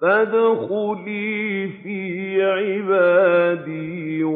فَادْخُلِي فِي عِبَادِي